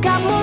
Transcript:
got.